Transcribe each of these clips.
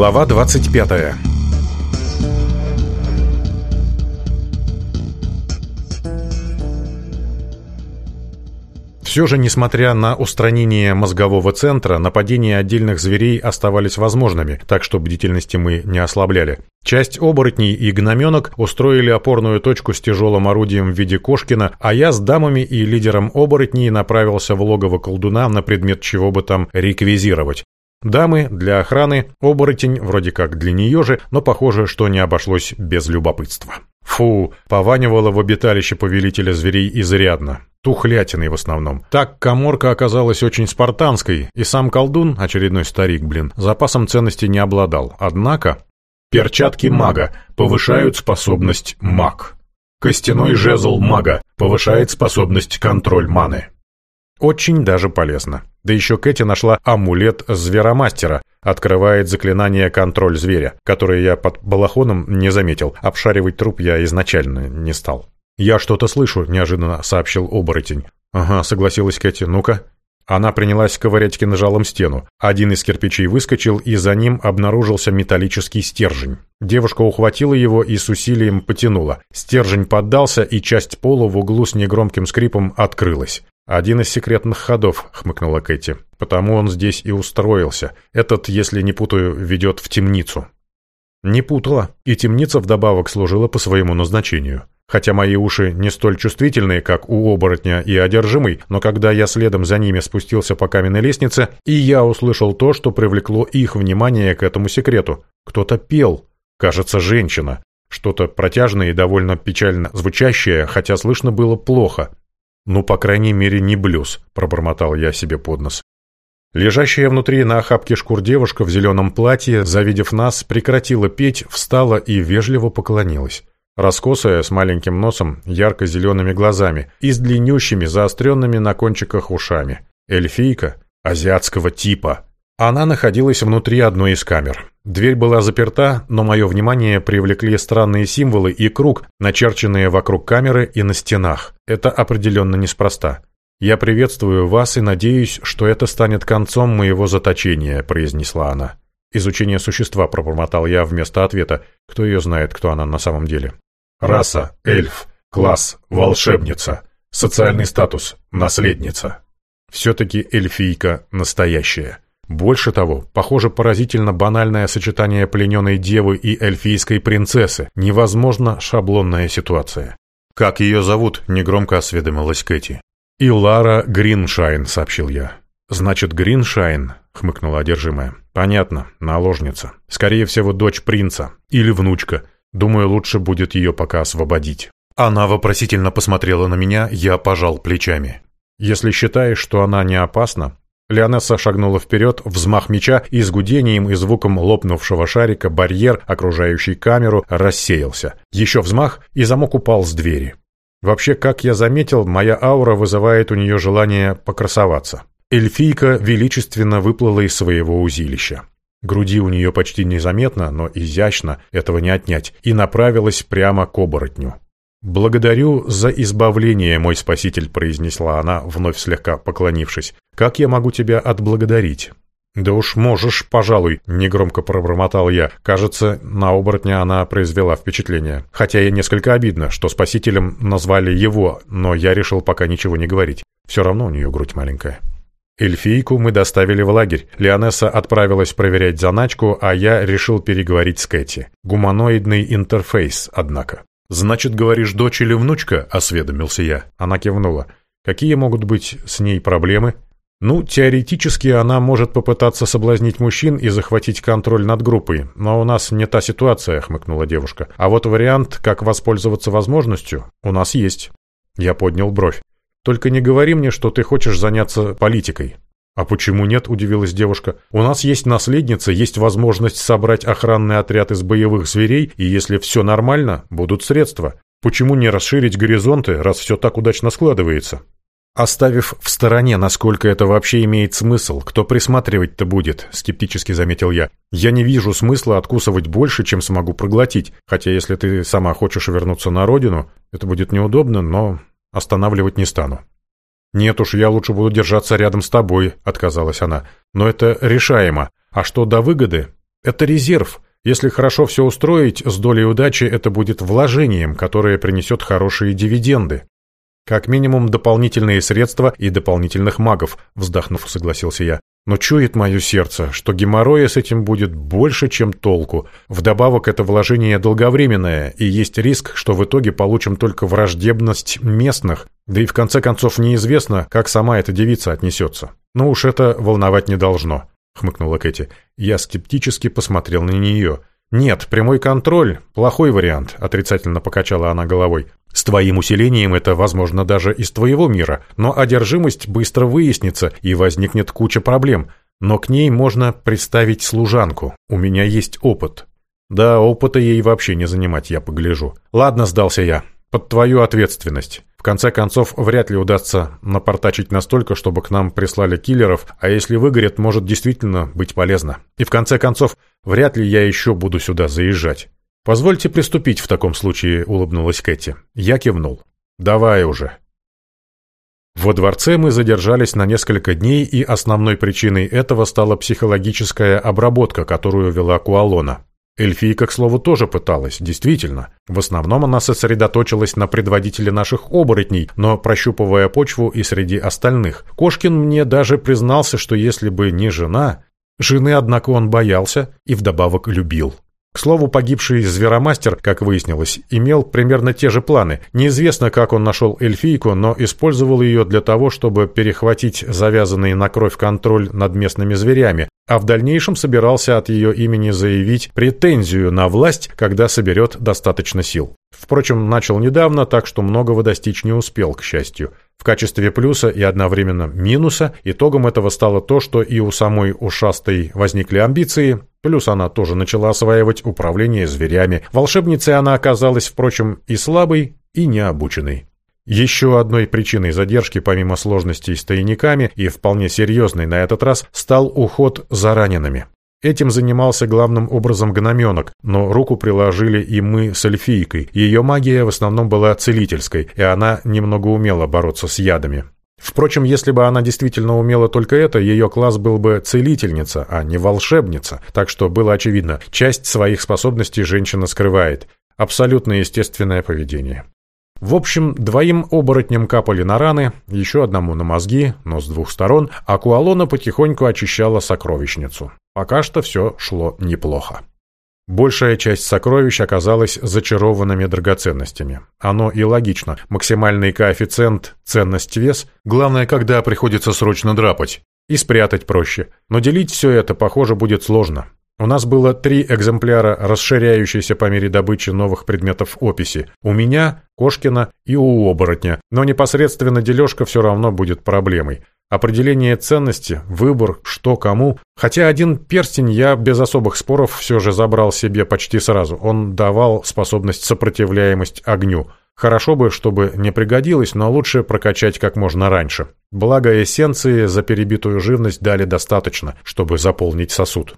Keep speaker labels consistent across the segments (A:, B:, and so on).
A: Глава 25 Все же, несмотря на устранение мозгового центра, нападения отдельных зверей оставались возможными, так что бдительности мы не ослабляли. Часть оборотней и гноменок устроили опорную точку с тяжелым орудием в виде Кошкина, а я с дамами и лидером оборотней направился в логово колдуна на предмет чего бы там реквизировать. Дамы для охраны, оборотень вроде как для нее же, но похоже, что не обошлось без любопытства. Фу, пованивало в обиталище повелителя зверей изрядно. Тухлятиной в основном. Так коморка оказалась очень спартанской, и сам колдун, очередной старик, блин, запасом ценности не обладал. Однако... Перчатки мага повышают способность маг. Костяной жезл мага повышает способность контроль маны. Очень даже полезно. Да еще Кэти нашла амулет зверомастера, открывает заклинание «Контроль зверя», которое я под балахоном не заметил, обшаривать труп я изначально не стал. «Я что-то слышу», — неожиданно сообщил оборотень. «Ага», — согласилась Кэти, — «ну-ка». Она принялась ковырять кинжалом стену. Один из кирпичей выскочил, и за ним обнаружился металлический стержень. Девушка ухватила его и с усилием потянула. Стержень поддался, и часть пола в углу с негромким скрипом открылась. «Один из секретных ходов», — хмыкнула Кэти. «Потому он здесь и устроился. Этот, если не путаю, ведет в темницу». Не путала, и темница вдобавок служила по своему назначению. Хотя мои уши не столь чувствительные, как у оборотня и одержимый, но когда я следом за ними спустился по каменной лестнице, и я услышал то, что привлекло их внимание к этому секрету. Кто-то пел. Кажется, женщина. Что-то протяжное и довольно печально звучащее, хотя слышно было плохо. «Ну, по крайней мере, не блюз», — пробормотал я себе под нос. Лежащая внутри на охапке шкур девушка в зеленом платье, завидев нас, прекратила петь, встала и вежливо поклонилась. Раскосая, с маленьким носом, ярко-зелеными глазами и с длиннющими, заостренными на кончиках ушами. Эльфийка азиатского типа. Она находилась внутри одной из камер. Дверь была заперта, но мое внимание привлекли странные символы и круг, начерченные вокруг камеры и на стенах. Это определенно неспроста. «Я приветствую вас и надеюсь, что это станет концом моего заточения», — произнесла она. «Изучение существа», — пробормотал я вместо ответа. «Кто ее знает, кто она на самом деле?»
B: «Раса, эльф, класс, волшебница, социальный статус, наследница».
A: «Все-таки эльфийка настоящая». Больше того, похоже поразительно банальное сочетание плененной девы и эльфийской принцессы, невозможно шаблонная ситуация. «Как ее зовут?» – негромко осведомилась Кэти. Илара Гриншайн», – сообщил я. «Значит, Гриншайн», — хмыкнула одержимая. «Понятно, наложница. Скорее всего, дочь принца. Или внучка. Думаю, лучше будет ее пока освободить». Она вопросительно посмотрела на меня, я пожал плечами. «Если считаешь, что она не опасна, Леонесса шагнула вперед, взмах меча и с гудением и звуком лопнувшего шарика барьер, окружающий камеру, рассеялся. Еще взмах, и замок упал с двери. Вообще, как я заметил, моя аура вызывает у нее желание покрасоваться. Эльфийка величественно выплыла из своего узилища. Груди у нее почти незаметно, но изящно, этого не отнять, и направилась прямо к оборотню. «Благодарю за избавление, мой спаситель», — произнесла она, вновь слегка поклонившись. Как я могу тебя отблагодарить?» «Да уж можешь, пожалуй», — негромко пробормотал я. Кажется, на оборотня она произвела впечатление. Хотя и несколько обидно, что спасителем назвали его, но я решил пока ничего не говорить. Все равно у нее грудь маленькая. Эльфийку мы доставили в лагерь. Леонесса отправилась проверять заначку, а я решил переговорить с Кэти. Гуманоидный интерфейс, однако. «Значит, говоришь, дочь или внучка?» – осведомился я. Она кивнула. «Какие могут быть с ней проблемы?» Ну, теоретически она может попытаться соблазнить мужчин и захватить контроль над группой, но у нас не та ситуация, хмыкнула девушка. А вот вариант, как воспользоваться возможностью, у нас есть. Я поднял бровь. Только не говори мне, что ты хочешь заняться политикой. А почему нет, удивилась девушка. У нас есть наследница, есть возможность собрать охранный отряд из боевых зверей, и если все нормально, будут средства. Почему не расширить горизонты, раз все так удачно складывается? «Оставив в стороне, насколько это вообще имеет смысл, кто присматривать-то будет», — скептически заметил я. «Я не вижу смысла откусывать больше, чем смогу проглотить, хотя если ты сама хочешь вернуться на родину, это будет неудобно, но останавливать не стану». «Нет уж, я лучше буду держаться рядом с тобой», — отказалась она. «Но это решаемо. А что до выгоды? Это резерв. Если хорошо все устроить, с долей удачи это будет вложением, которое принесет хорошие дивиденды. Как минимум дополнительные средства и дополнительных магов, вздохнув, согласился я. Но чует мое сердце, что геморроя с этим будет больше, чем толку. Вдобавок это вложение долговременное, и есть риск, что в итоге получим только враждебность местных, да и в конце концов неизвестно, как сама эта девица отнесется. Но уж это волновать не должно, хмыкнула Кэти. Я скептически посмотрел на нее. «Нет, прямой контроль – плохой вариант», – отрицательно покачала она головой. «С твоим усилением это, возможно, даже из твоего мира, но одержимость быстро выяснится, и возникнет куча проблем. Но к ней можно представить служанку. У меня есть опыт». «Да, опыта ей вообще не занимать, я погляжу». «Ладно, сдался я. Под твою ответственность». В конце концов, вряд ли удастся напортачить настолько, чтобы к нам прислали киллеров, а если выгорят, может действительно быть полезно. И в конце концов, вряд ли я еще буду сюда заезжать. «Позвольте приступить в таком случае», — улыбнулась Кэти. Я кивнул. «Давай уже». Во дворце мы задержались на несколько дней, и основной причиной этого стала психологическая обработка, которую вела Куалона. Эльфийка, к слову, тоже пыталась, действительно. В основном она сосредоточилась на предводителе наших оборотней, но прощупывая почву и среди остальных. Кошкин мне даже признался, что если бы не жена... Жены, однако, он боялся и вдобавок любил. К слову, погибший зверомастер, как выяснилось, имел примерно те же планы. Неизвестно, как он нашел эльфийку, но использовал ее для того, чтобы перехватить завязанный на кровь контроль над местными зверями, а в дальнейшем собирался от ее имени заявить претензию на власть, когда соберет достаточно сил. Впрочем, начал недавно, так что многого достичь не успел, к счастью. В качестве плюса и одновременно минуса итогом этого стало то, что и у самой ушастой возникли амбиции, плюс она тоже начала осваивать управление зверями. Волшебницей она оказалась, впрочем, и слабой, и необученной. Еще одной причиной задержки, помимо сложностей с тайниками, и вполне серьезной на этот раз, стал уход за ранеными. Этим занимался главным образом гноменок, но руку приложили и мы с эльфийкой. Ее магия в основном была целительской, и она немного умела бороться с ядами. Впрочем, если бы она действительно умела только это, ее класс был бы целительница, а не волшебница. Так что было очевидно, часть своих способностей женщина скрывает. Абсолютно естественное поведение. В общем, двоим оборотням капали на раны, еще одному на мозги, но с двух сторон, а Куалона потихоньку очищала сокровищницу. Пока что все шло неплохо. Большая часть сокровищ оказалась зачарованными драгоценностями. Оно и логично. Максимальный коэффициент, ценность-вес. Главное, когда приходится срочно драпать. И спрятать проще. Но делить все это, похоже, будет сложно. У нас было три экземпляра, расширяющиеся по мере добычи новых предметов описи. У меня, Кошкина и у оборотня, но непосредственно дележка все равно будет проблемой. Определение ценности, выбор, что кому. Хотя один перстень я без особых споров все же забрал себе почти сразу. Он давал способность сопротивляемость огню. Хорошо бы, чтобы не пригодилось, но лучше прокачать как можно раньше. Благо эссенции за перебитую живность дали достаточно, чтобы заполнить сосуд.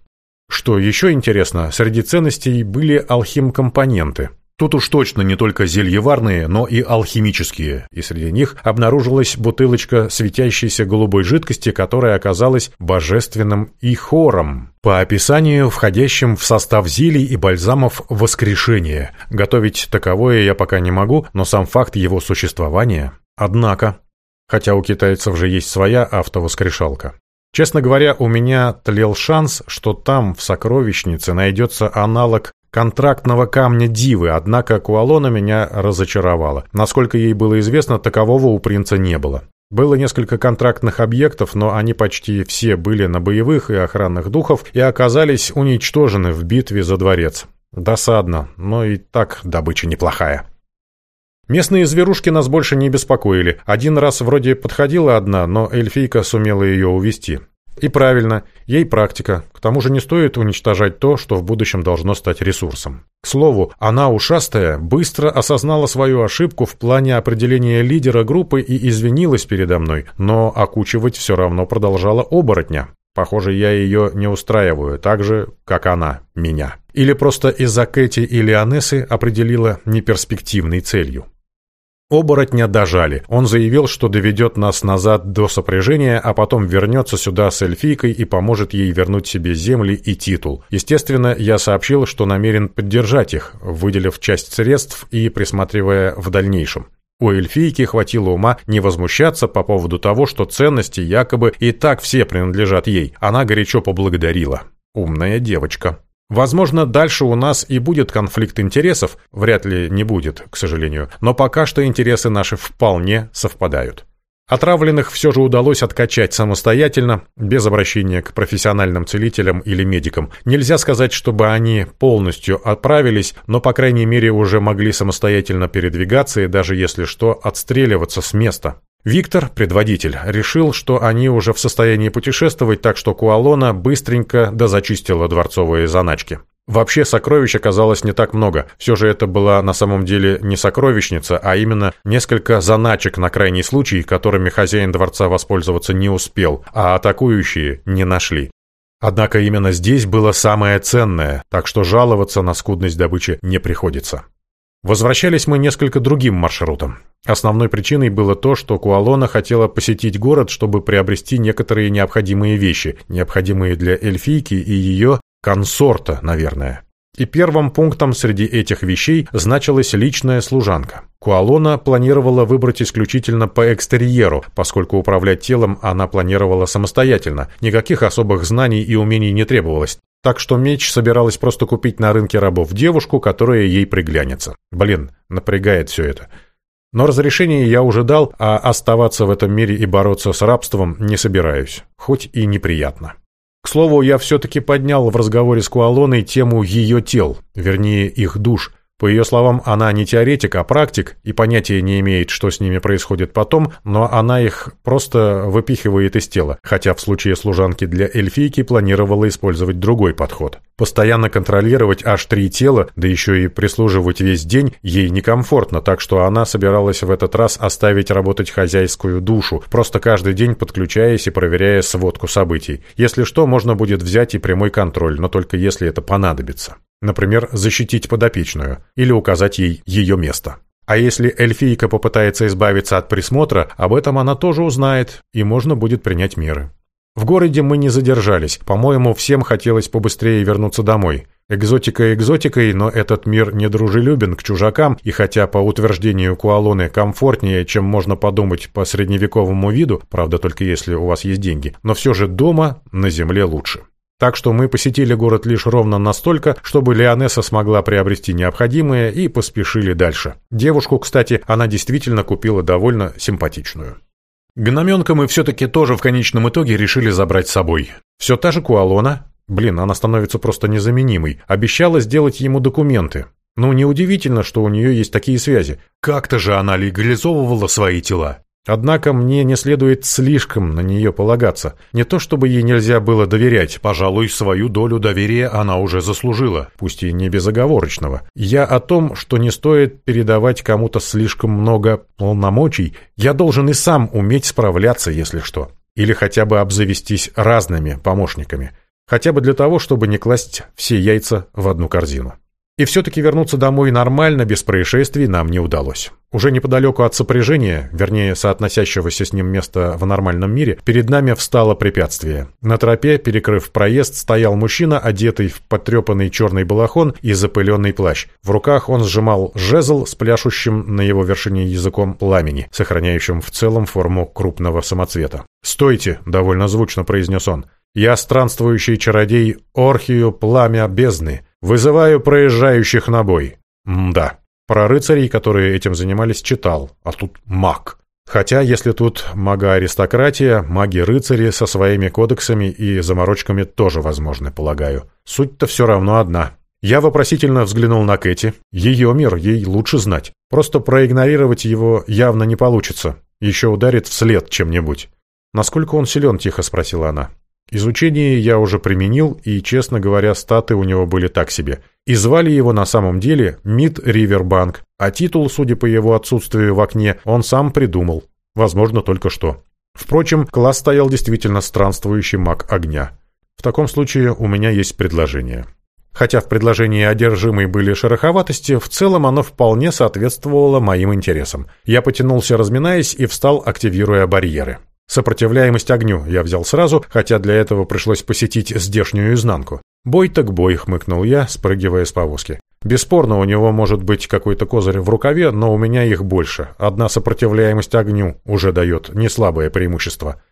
A: Что еще интересно, среди ценностей были алхим-компоненты. Тут уж точно не только зельеварные, но и алхимические, и среди них обнаружилась бутылочка светящейся голубой жидкости, которая оказалась божественным и хором. По описанию, входящим в состав зелий и бальзамов воскрешение. Готовить таковое я пока не могу, но сам факт его существования. Однако, хотя у китайцев же есть своя автовоскрешалка. Честно говоря, у меня тлел шанс, что там, в сокровищнице, найдется аналог контрактного камня Дивы, однако Куалона меня разочаровала. Насколько ей было известно, такового у принца не было. Было несколько контрактных объектов, но они почти все были на боевых и охранных духов и оказались уничтожены в битве за дворец. Досадно, но и так добыча неплохая. Местные зверушки нас больше не беспокоили. Один раз вроде подходила одна, но эльфийка сумела ее увести. И правильно, ей практика. К тому же не стоит уничтожать то, что в будущем должно стать ресурсом. К слову, она, ушастая, быстро осознала свою ошибку в плане определения лидера группы и извинилась передо мной, но окучивать все равно продолжала оборотня. Похоже, я ее не устраиваю так же, как она меня. Или просто из-за Кэти и Анессы определила неперспективной целью. Оборотня дожали. Он заявил, что доведет нас назад до сопряжения, а потом вернется сюда с эльфийкой и поможет ей вернуть себе земли и титул. Естественно, я сообщил, что намерен поддержать их, выделив часть средств и присматривая в дальнейшем. У эльфийки хватило ума не возмущаться по поводу того, что ценности якобы и так все принадлежат ей. Она горячо поблагодарила. Умная девочка. Возможно, дальше у нас и будет конфликт интересов, вряд ли не будет, к сожалению, но пока что интересы наши вполне совпадают. Отравленных все же удалось откачать самостоятельно, без обращения к профессиональным целителям или медикам. Нельзя сказать, чтобы они полностью отправились, но, по крайней мере, уже могли самостоятельно передвигаться и даже, если что, отстреливаться с места. Виктор, предводитель, решил, что они уже в состоянии путешествовать, так что Куалона быстренько дозачистила дворцовые заначки. Вообще сокровищ оказалось не так много. Все же это была на самом деле не сокровищница, а именно несколько заначек на крайний случай, которыми хозяин дворца воспользоваться не успел, а атакующие не нашли. Однако именно здесь было самое ценное, так что жаловаться на скудность добычи не приходится. Возвращались мы несколько другим маршрутом. Основной причиной было то, что Куалона хотела посетить город, чтобы приобрести некоторые необходимые вещи, необходимые для эльфийки и ее консорта, наверное. И первым пунктом среди этих вещей значилась личная служанка. Куалона планировала выбрать исключительно по экстерьеру, поскольку управлять телом она планировала самостоятельно. Никаких особых знаний и умений не требовалось. Так что меч собиралась просто купить на рынке рабов девушку, которая ей приглянется. Блин, напрягает все это. Но разрешение я уже дал, а оставаться в этом мире и бороться с рабством не собираюсь. Хоть и неприятно. К слову, я все-таки поднял в разговоре с Куалоной тему ее тел, вернее, их душ – по ее словам, она не теоретик, а практик, и понятия не имеет, что с ними происходит потом, но она их просто выпихивает из тела, хотя в случае служанки для эльфийки планировала использовать другой подход. Постоянно контролировать аж три тела, да еще и прислуживать весь день, ей некомфортно, так что она собиралась в этот раз оставить работать хозяйскую душу, просто каждый день подключаясь и проверяя сводку событий. Если что, можно будет взять и прямой контроль, но только если это понадобится. Например, защитить подопечную или указать ей ее место. А если эльфийка попытается избавиться от присмотра, об этом она тоже узнает, и можно будет принять меры. В городе мы не задержались, по-моему, всем хотелось побыстрее вернуться домой. Экзотика экзотикой, но этот мир недружелюбен к чужакам, и хотя, по утверждению Куалоны, комфортнее, чем можно подумать по средневековому виду, правда, только если у вас есть деньги, но все же дома на земле лучше. Так что мы посетили город лишь ровно настолько, чтобы Леонесса смогла приобрести необходимое и поспешили дальше. Девушку, кстати, она действительно купила довольно симпатичную. Гноменка мы все-таки тоже в конечном итоге решили забрать с собой. Все та же Куалона, блин, она становится просто незаменимой, обещала сделать ему документы. Ну, неудивительно, что у нее есть такие связи. Как-то же она легализовывала свои тела. Однако мне не следует слишком на нее полагаться. Не то чтобы ей нельзя было доверять, пожалуй, свою долю доверия она уже заслужила, пусть и не безоговорочного. Я о том, что не стоит передавать кому-то слишком много полномочий, я должен и сам уметь справляться, если что. Или хотя бы обзавестись разными помощниками. Хотя бы для того, чтобы не класть все яйца в одну корзину. И все-таки вернуться домой нормально, без происшествий, нам не удалось. Уже неподалеку от сопряжения, вернее, соотносящегося с ним места в нормальном мире, перед нами встало препятствие. На тропе, перекрыв проезд, стоял мужчина, одетый в потрепанный черный балахон и запыленный плащ. В руках он сжимал жезл с пляшущим на его вершине языком пламени, сохраняющим в целом форму крупного самоцвета. «Стойте!» — довольно звучно произнес он. «Я странствующий чародей Орхию Пламя Бездны» Вызываю проезжающих на бой. Мда. Про рыцарей, которые этим занимались, читал. А тут маг. Хотя, если тут мага-аристократия, маги-рыцари со своими кодексами и заморочками тоже возможны, полагаю. Суть-то все равно одна. Я вопросительно взглянул на Кэти. Ее мир ей лучше знать. Просто проигнорировать его явно не получится. Еще ударит вслед чем-нибудь. «Насколько он силен?» – тихо спросила она. Изучение я уже применил, и, честно говоря, статы у него были так себе. И звали его на самом деле Мид Ривербанк, а титул, судя по его отсутствию в окне, он сам придумал. Возможно, только что. Впрочем, класс стоял действительно странствующий маг огня. В таком случае у меня есть предложение. Хотя в предложении одержимой были шероховатости, в целом оно вполне соответствовало моим интересам. Я потянулся, разминаясь, и встал, активируя барьеры. Сопротивляемость огню я взял сразу, хотя для этого пришлось посетить здешнюю изнанку. «Бой так бой», — хмыкнул я, спрыгивая с повозки. «Бесспорно, у него может быть какой-то козырь в рукаве, но у меня их больше. Одна сопротивляемость огню уже дает неслабое преимущество.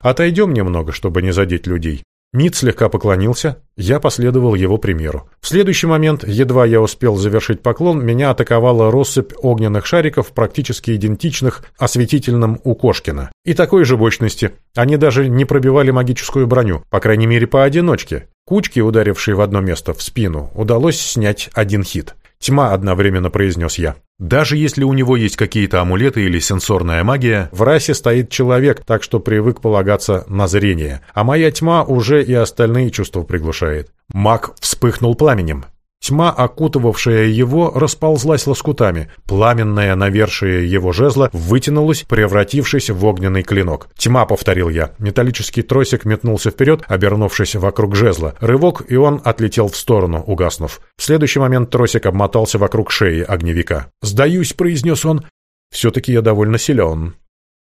A: Отойдем немного, чтобы не задеть людей. Мид слегка поклонился, я последовал его примеру. В следующий момент, едва я успел завершить поклон, меня атаковала россыпь огненных шариков, практически идентичных осветительным у Кошкина. И такой же мощности. Они даже не пробивали магическую броню, по крайней мере поодиночке. Кучки, ударившие в одно место, в спину, удалось снять один хит. «Тьма», — одновременно произнес я. «Даже если у него есть какие-то амулеты или сенсорная магия, в расе стоит человек, так что привык полагаться на зрение. А моя тьма уже и остальные чувства приглушает». Маг вспыхнул пламенем. Тьма, окутывавшая его, расползлась лоскутами. Пламенное навершие его жезла вытянулось, превратившись в огненный клинок. «Тьма», — повторил я. Металлический тросик метнулся вперед, обернувшись вокруг жезла. Рывок, и он отлетел в сторону, угаснув. В следующий момент тросик обмотался вокруг шеи огневика. «Сдаюсь», — произнес он. «Все-таки я довольно силен».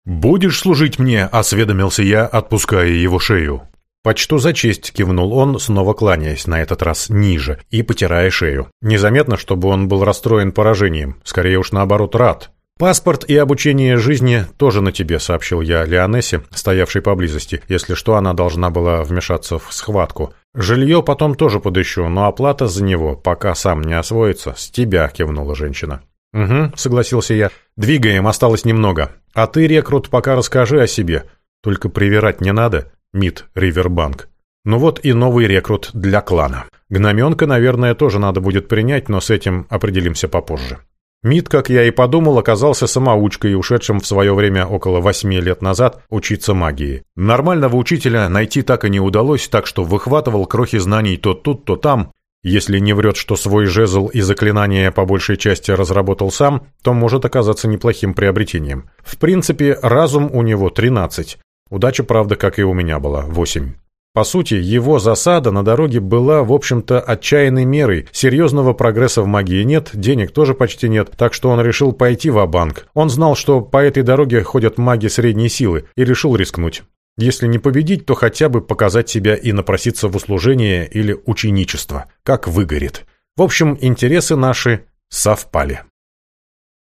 A: «Будешь служить мне?» — осведомился я, отпуская его шею. «Почту за честь», — кивнул он, снова кланяясь, на этот раз ниже, и потирая шею. Незаметно, чтобы он был расстроен поражением, скорее уж наоборот рад. «Паспорт и обучение жизни тоже на тебе», — сообщил я Леонессе, стоявшей поблизости. Если что, она должна была вмешаться в схватку. «Жилье потом тоже подыщу, но оплата за него, пока сам не освоится, с тебя», — кивнула женщина. «Угу», — согласился я. «Двигаем, осталось немного. А ты, рекрут, пока расскажи о себе. Только привирать не надо». МИД Ривербанк. Ну вот и новый рекрут для клана. Гноменка, наверное, тоже надо будет принять, но с этим определимся попозже. МИД, как я и подумал, оказался самоучкой, ушедшим в свое время около восьми лет назад учиться магии. Нормального учителя найти так и не удалось, так что выхватывал крохи знаний то тут, то там. Если не врет, что свой жезл и заклинания по большей части разработал сам, то может оказаться неплохим приобретением. В принципе, разум у него 13, Удача, правда, как и у меня была, 8. По сути, его засада на дороге была, в общем-то, отчаянной мерой. Серьезного прогресса в магии нет, денег тоже почти нет, так что он решил пойти в банк Он знал, что по этой дороге ходят маги средней силы, и решил рискнуть. Если не победить, то хотя бы показать себя и напроситься в услужение или ученичество. Как выгорит. В общем, интересы наши совпали.